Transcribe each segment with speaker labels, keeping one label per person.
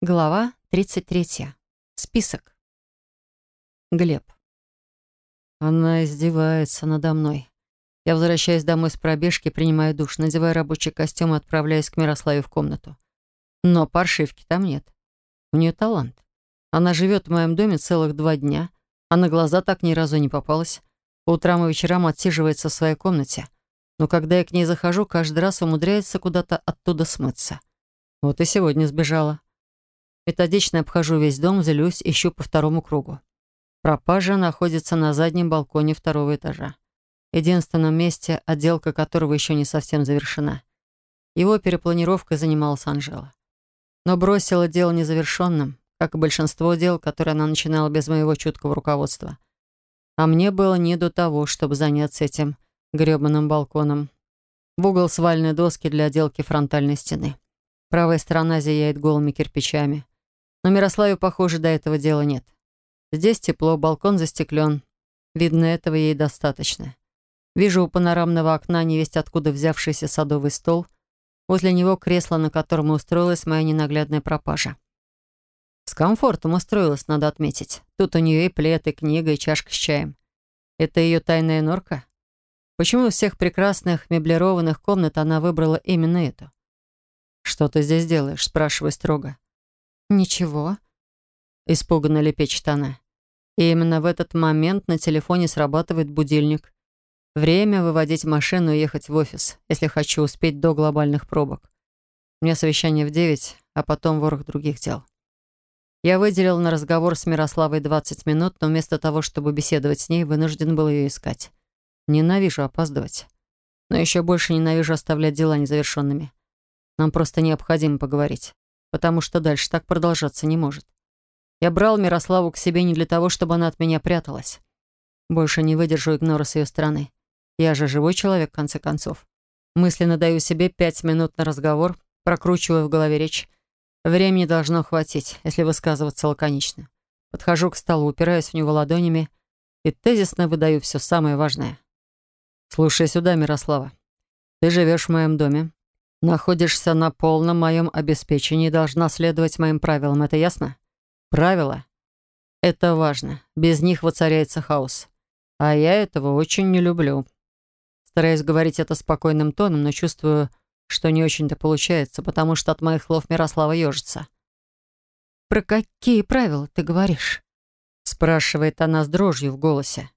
Speaker 1: Глава 33. Список. Глеб. Она издевается надо мной. Я возвращаюсь домой с пробежки, принимаю душ, надеваю рабочий костюм и отправляюсь к Мирославе в комнату. Но паршивки там нет. У нее талант. Она живет в моем доме целых два дня, а на глаза так ни разу не попалась. По утрам и вечерам отсиживается в своей комнате. Но когда я к ней захожу, каждый раз умудряется куда-то оттуда смыться. Вот и сегодня сбежала. Методично обхожу весь дом, злюсь, ищу по второму кругу. Пропажа находится на заднем балконе второго этажа. Единственном месте, отделка которого еще не совсем завершена. Его перепланировкой занималась Анжела. Но бросила дело незавершенным, как и большинство дел, которые она начинала без моего чуткого руководства. А мне было не до того, чтобы заняться этим грёбаным балконом. В угол свальной доски для отделки фронтальной стены. Правая сторона зияет голыми кирпичами. Но Мирославе, похоже, до этого дела нет. Здесь тепло, балкон застеклен. Видно, этого ей достаточно. Вижу у панорамного окна невесть откуда взявшийся садовый стол. Возле него кресло, на котором устроилась моя ненаглядная пропажа. С комфортом устроилась, надо отметить. Тут у нее и плед, и книга, и чашка с чаем. Это ее тайная норка? Почему всех прекрасных меблированных комнат она выбрала именно эту? «Что ты здесь делаешь?» — спрашиваю строго.
Speaker 2: «Ничего», — испуганно лепечет она.
Speaker 1: И именно в этот момент на телефоне срабатывает будильник. Время выводить машину и ехать в офис, если хочу успеть до глобальных пробок. У меня совещание в девять, а потом ворох других дел. Я выделил на разговор с Мирославой 20 минут, но вместо того, чтобы беседовать с ней, вынужден был ее искать. Ненавижу опаздывать. Но еще больше ненавижу оставлять дела незавершенными. Нам просто необходимо поговорить потому что дальше так продолжаться не может. Я брал Мирославу к себе не для того, чтобы она от меня пряталась. Больше не выдержу игнора с ее стороны. Я же живой человек, в конце концов. Мысленно даю себе пять минут на разговор, прокручиваю в голове речь. Времени должно хватить, если высказываться лаконично. Подхожу к столу, упираюсь в него ладонями и тезисно выдаю все самое важное. «Слушай сюда, Мирослава. Ты живешь в моем доме, Находишься на полном моем обеспечении и должна следовать моим правилам. Это ясно? Правила. Это важно. Без них воцаряется хаос. А я этого очень не люблю. Стараюсь говорить это спокойным тоном, но чувствую, что не очень-то получается, потому что от моих слов Мирослава ежится.
Speaker 2: «Про какие правила ты говоришь?»
Speaker 1: спрашивает она с дрожью в голосе.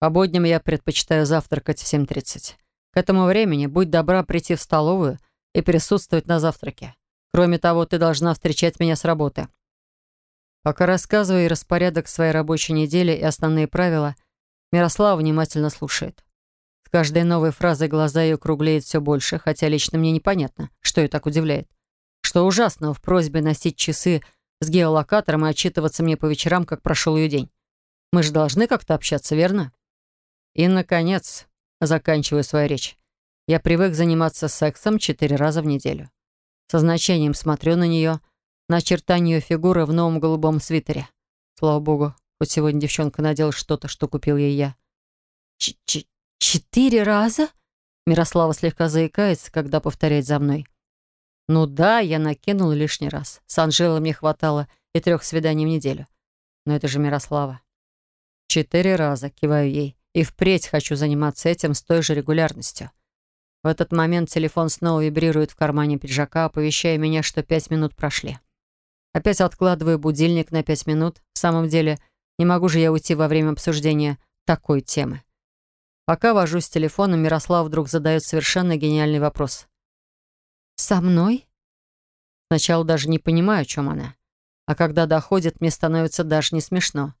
Speaker 1: По будням я предпочитаю завтракать в 7.30. К этому времени будь добра прийти в столовую и присутствовать на завтраке. Кроме того, ты должна встречать меня с работы. Пока рассказываю и распорядок своей рабочей недели и основные правила, Мирослава внимательно слушает. С каждой новой фразой глаза ее круглеют все больше, хотя лично мне непонятно, что ее так удивляет. Что ужасного в просьбе носить часы с геолокатором и отчитываться мне по вечерам, как прошел ее день. Мы же должны как-то общаться, верно? И, наконец, заканчиваю свою речь. Я привык заниматься сексом четыре раза в неделю. Со значением смотрю на нее, на очертания ее фигуры в новом голубом свитере. Слава богу, хоть сегодня девчонка надела что-то, что купил ей я.
Speaker 2: Ч -ч «Четыре раза?»
Speaker 1: Мирослава слегка заикается, когда повторяет за мной. «Ну да, я накинул лишний раз. С Анжелой мне хватало и трех свиданий в неделю. Но это же Мирослава. Четыре раза, киваю ей. И впредь хочу заниматься этим с той же регулярностью. В этот момент телефон снова вибрирует в кармане пиджака, оповещая меня, что пять минут прошли. Опять откладываю будильник на пять минут. В самом деле, не могу же я уйти во время обсуждения такой темы. Пока вожусь с телефоном, Мирослав вдруг задает совершенно гениальный вопрос.
Speaker 2: «Со мной?»
Speaker 1: Сначала даже не понимаю, о чем она. А когда доходит, мне становится даже не смешно.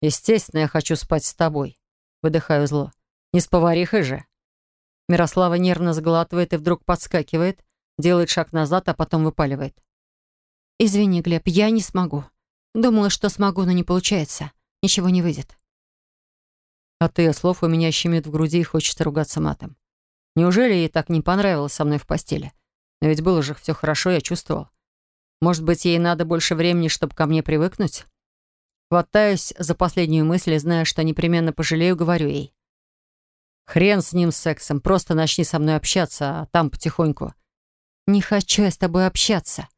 Speaker 1: «Естественно, я хочу спать с тобой», — выдыхаю зло. «Не с поварихой же». Мирослава нервно сглатывает и вдруг подскакивает, делает шаг назад, а потом выпаливает.
Speaker 2: «Извини, Глеб, я не смогу. Думала, что смогу, но не получается. Ничего не выйдет».
Speaker 1: От ее слов у меня щемит в груди и хочется ругаться матом. Неужели ей так не понравилось со мной в постели? Но ведь было же все хорошо, я чувствовал. Может быть, ей надо больше времени, чтобы ко мне привыкнуть? Хватаюсь за последнюю мысль, зная, что непременно пожалею, говорю ей. Хрен с ним сексом, просто начни со мной общаться, а там потихоньку.
Speaker 2: Не хочу я с тобой общаться.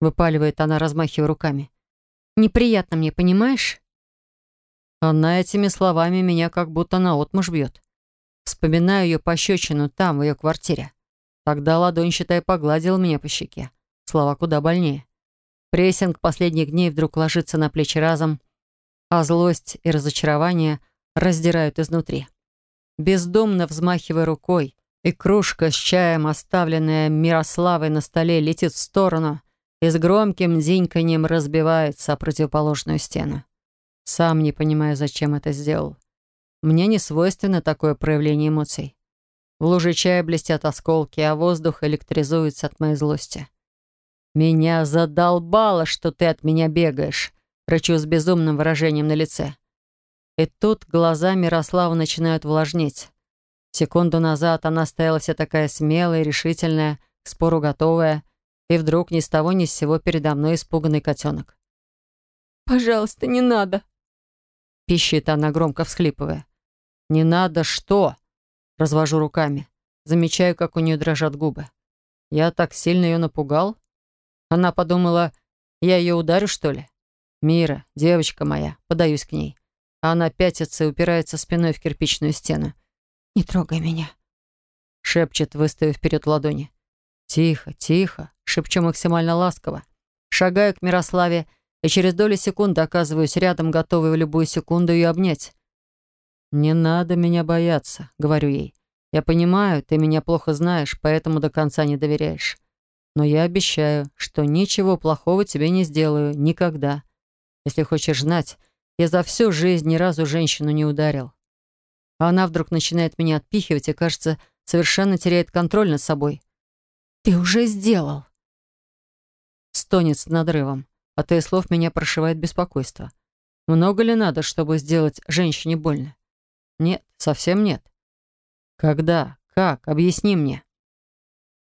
Speaker 1: выпаливает она, размахивая руками.
Speaker 2: «Неприятно мне, понимаешь?»
Speaker 1: Она этими словами меня как будто наотмашь бьет. Вспоминаю ее пощечину там, в ее квартире. Тогда ладонь, считай, погладила меня по щеке. Слова куда больнее. Прессинг последних дней вдруг ложится на плечи разом, а злость и разочарование раздирают изнутри. Бездумно взмахивая рукой, и кружка с чаем, оставленная Мирославой на столе, летит в сторону и с громким дзиньканьем разбивается о противоположную стену. Сам не понимаю, зачем это сделал. Мне не свойственно такое проявление эмоций. В луже чая блестят осколки, а воздух электризуется от моей злости. «Меня задолбало, что ты от меня бегаешь», — рычу с безумным выражением на лице. И тут глаза Мирослава начинают влажнеть. Секунду назад она стояла вся такая смелая решительная, к спору готовая, и вдруг ни с того ни с сего передо мной испуганный котенок.
Speaker 2: «Пожалуйста, не надо!»
Speaker 1: Пищит она, громко всхлипывая. «Не надо что?» Развожу руками. Замечаю, как у нее дрожат губы. Я так сильно ее напугал? Она подумала, я ее ударю, что ли? Мира, девочка моя, подаюсь к ней. А она пятится и упирается спиной в кирпичную стену.
Speaker 2: «Не трогай меня», —
Speaker 1: шепчет, выставив вперед ладони. «Тихо, тихо», — шепчу максимально ласково. Шагаю к Мирославе и через доли секунды оказываюсь рядом, готовый в любую секунду ее обнять. «Не надо меня бояться», — говорю ей. «Я понимаю, ты меня плохо знаешь, поэтому до конца не доверяешь. Но я обещаю, что ничего плохого тебе не сделаю. Никогда. Если хочешь знать, я за всю жизнь ни разу женщину не ударил». А она вдруг начинает меня отпихивать и, кажется, совершенно теряет контроль над собой.
Speaker 2: «Ты уже сделал!»
Speaker 1: Стонет с надрывом. От ее слов меня прошивает беспокойство. Много ли надо, чтобы сделать женщине больно? Нет, совсем нет. Когда? Как? Объясни мне.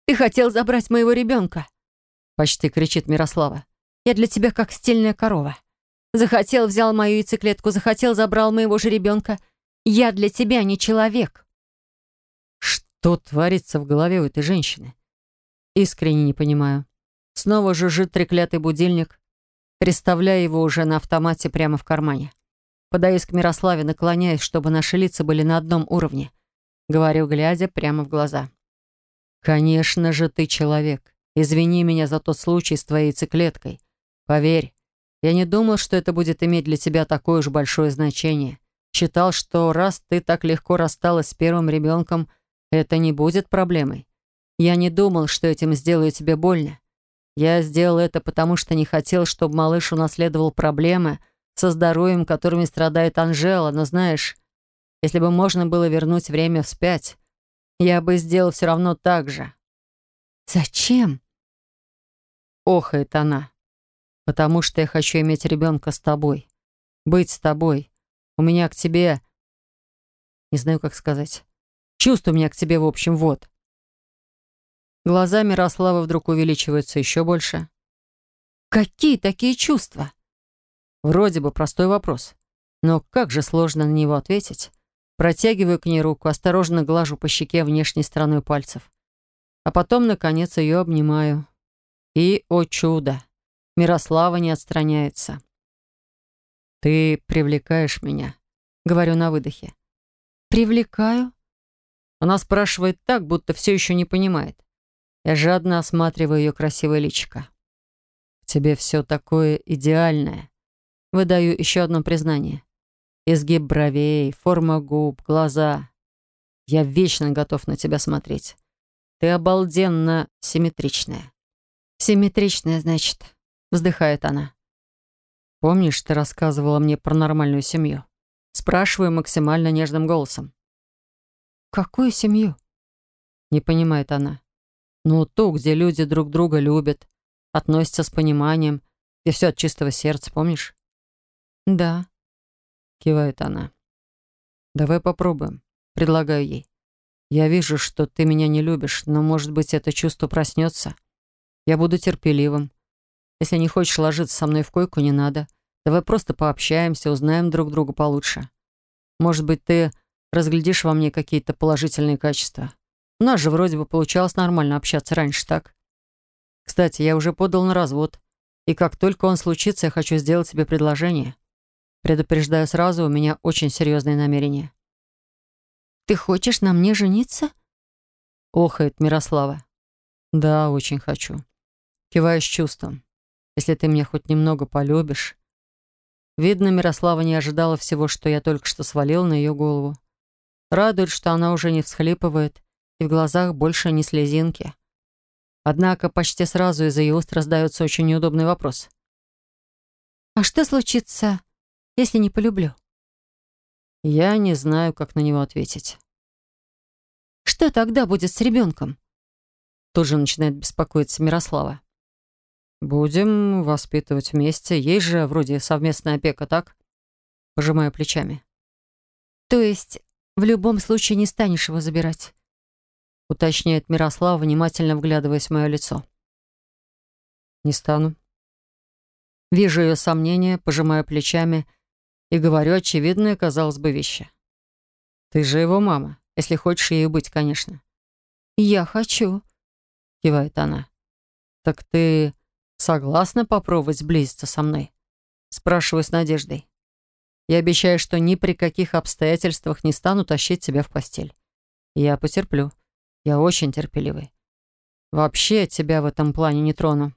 Speaker 2: Ты хотел забрать моего ребенка.
Speaker 1: Почти кричит Мирослава.
Speaker 2: Я для тебя как стельная корова. Захотел, взял мою яйцеклетку, захотел, забрал моего же ребенка. Я для тебя не человек.
Speaker 1: Что творится в голове у этой женщины? Искренне не понимаю. Снова жужжит треклятый будильник, представляя его уже на автомате прямо в кармане. Подаюсь к Мирославе, наклоняясь, чтобы наши лица были на одном уровне. Говорю, глядя прямо в глаза. «Конечно же ты человек. Извини меня за тот случай с твоей яйцеклеткой. Поверь, я не думал, что это будет иметь для тебя такое уж большое значение. Считал, что раз ты так легко рассталась с первым ребенком, это не будет проблемой. Я не думал, что этим сделаю тебе больно. Я сделал это потому, что не хотел, чтобы малыш унаследовал проблемы, со здоровьем, которыми страдает Анжела, но знаешь, если бы можно было вернуть время вспять, я бы сделал все равно так же.
Speaker 2: Зачем?
Speaker 1: Охает она. Потому что я хочу иметь ребенка с тобой. Быть с тобой. У меня к тебе... Не знаю, как сказать. Чувство у меня к тебе, в общем, вот. Глаза Мирослава вдруг увеличиваются еще больше.
Speaker 2: Какие такие чувства?
Speaker 1: Вроде бы простой вопрос. Но как же сложно на него ответить. Протягиваю к ней руку, осторожно глажу по щеке внешней стороной пальцев. А потом, наконец, ее обнимаю. И, о чудо, Мирослава не отстраняется. «Ты привлекаешь меня», — говорю на выдохе.
Speaker 2: «Привлекаю?»
Speaker 1: Она спрашивает так, будто все еще не понимает. Я жадно осматриваю ее красивое личико. «В тебе все такое идеальное», Выдаю еще одно признание. Изгиб бровей, форма губ, глаза. Я вечно готов на тебя смотреть. Ты обалденно симметричная.
Speaker 2: Симметричная, значит, вздыхает она.
Speaker 1: Помнишь, ты рассказывала мне про нормальную семью? Спрашиваю максимально нежным голосом.
Speaker 2: Какую семью?
Speaker 1: Не понимает она. Ну, ту, где люди друг друга любят, относятся с пониманием, где все от чистого сердца, помнишь?
Speaker 2: «Да», —
Speaker 1: кивает она. «Давай попробуем», — предлагаю ей. «Я вижу, что ты меня не любишь, но, может быть, это чувство проснется. Я буду терпеливым. Если не хочешь ложиться со мной в койку, не надо. Давай просто пообщаемся, узнаем друг друга получше. Может быть, ты разглядишь во мне какие-то положительные качества. У нас же вроде бы получалось нормально общаться раньше, так?» Кстати, я уже подал на развод. И как только он случится, я хочу сделать тебе предложение. Предупреждаю сразу, у меня очень серьезные намерения.
Speaker 2: «Ты хочешь на мне жениться?»
Speaker 1: Охает Мирослава. «Да, очень хочу. Киваю с чувством. Если ты меня хоть немного полюбишь...» Видно, Мирослава не ожидала всего, что я только что свалил на ее голову. Радует, что она уже не всхлипывает, и в глазах больше не слезинки. Однако почти сразу из ее уст раздается очень неудобный вопрос.
Speaker 2: «А что случится, если не полюблю?»
Speaker 1: Я не знаю, как на него ответить.
Speaker 2: «Что тогда будет с ребенком?»
Speaker 1: Тут же начинает беспокоиться Мирослава. «Будем воспитывать вместе. Есть же вроде совместная опека, так?» Пожимаю плечами.
Speaker 2: «То есть в любом случае не станешь его забирать?»
Speaker 1: Уточняет Мирослава, внимательно вглядываясь в мое лицо. «Не стану». Вижу ее сомнения, пожимаю плечами и говорю очевидные, казалось бы, вещи. «Ты же его мама, если хочешь ею быть, конечно».
Speaker 2: «Я хочу», —
Speaker 1: кивает она. «Так ты согласна попробовать сблизиться со мной?» Спрашиваю с надеждой. Я обещаю, что ни при каких обстоятельствах не стану тащить тебя в постель. Я потерплю. Я очень терпеливый. Вообще тебя в этом плане не трону.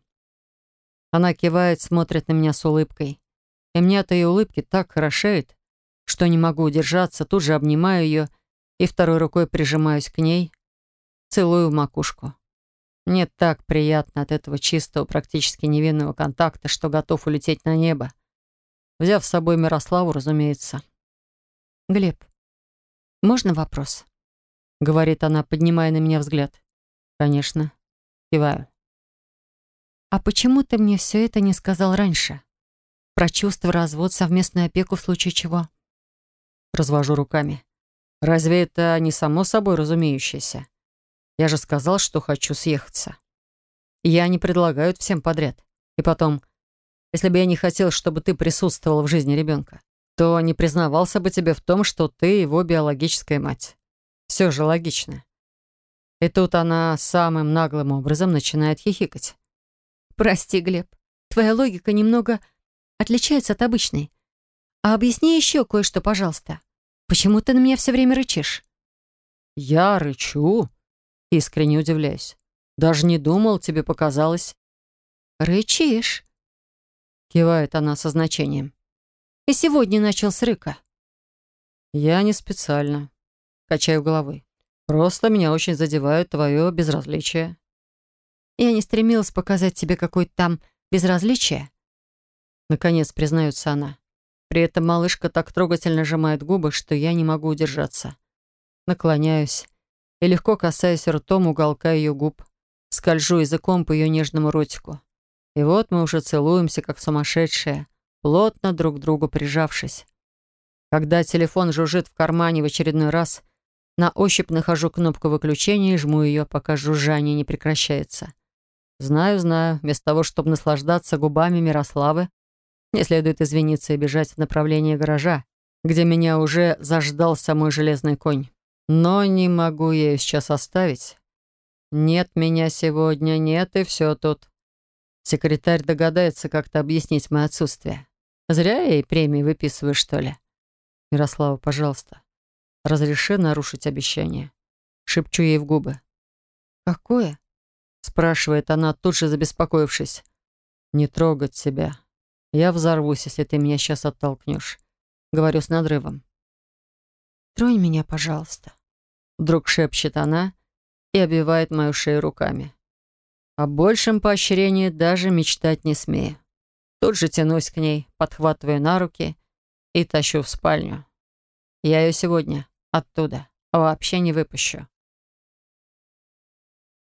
Speaker 1: Она кивает, смотрит на меня с улыбкой. И мне от ее улыбки так хорошеет, что не могу удержаться, тут же обнимаю ее и второй рукой прижимаюсь к ней, целую макушку. Мне так приятно от этого чистого, практически невинного контакта, что готов улететь на небо. Взяв с собой Мирославу, разумеется.
Speaker 2: «Глеб, можно вопрос?» — говорит она, поднимая на меня взгляд.
Speaker 1: «Конечно». Киваю.
Speaker 2: «А почему ты мне все это не сказал раньше? Про чувство, развод, совместную опеку в случае чего?»
Speaker 1: Развожу руками. «Разве это не само собой разумеющееся? Я же сказал, что хочу съехаться. Я не предлагаю всем подряд. И потом, если бы я не хотел, чтобы ты присутствовал в жизни ребенка, то не признавался бы тебе в том, что ты его биологическая мать. Все же логично. И тут она самым наглым образом начинает хихикать.
Speaker 2: «Прости, Глеб, твоя логика немного отличается от обычной. А объясни еще кое-что, пожалуйста. Почему ты на меня все время рычишь?»
Speaker 1: «Я рычу?» Искренне удивляюсь. Даже не думал, тебе показалось.
Speaker 2: «Рычишь?»
Speaker 1: Кивает она со значением.
Speaker 2: «И сегодня начал с рыка».
Speaker 1: «Я не специально». Качаю головой. «Просто меня очень задевает твое безразличие».
Speaker 2: «Я не стремилась показать тебе какое-то там безразличие».
Speaker 1: Наконец признается она. При этом малышка так трогательно сжимает губы, что я не могу удержаться. Наклоняюсь и легко касаясь ртом уголка ее губ, скольжу языком по ее нежному ротику. И вот мы уже целуемся, как сумасшедшие, плотно друг к другу прижавшись. Когда телефон жужжит в кармане в очередной раз, на ощупь нахожу кнопку выключения и жму ее, пока жужжание не прекращается. Знаю, знаю, вместо того, чтобы наслаждаться губами Мирославы, мне следует извиниться и бежать в направлении гаража, где меня уже заждался мой железный конь. Но не могу я ее сейчас оставить. Нет меня сегодня, нет, и все тут. Секретарь догадается как-то объяснить мое отсутствие. Зря я ей премии выписываю, что ли? Мирослава, пожалуйста, разреши нарушить обещание. Шепчу ей в губы.
Speaker 2: «Какое?»
Speaker 1: — спрашивает она, тут же забеспокоившись. «Не трогать себя. Я взорвусь, если ты меня сейчас оттолкнешь». Говорю с надрывом.
Speaker 2: «Тронь меня, пожалуйста».
Speaker 1: Вдруг шепчет она и обвивает мою шею руками. О большем поощрении даже мечтать не смею. Тут же тянусь к ней, подхватываю на руки и тащу в спальню. Я ее сегодня оттуда вообще не выпущу.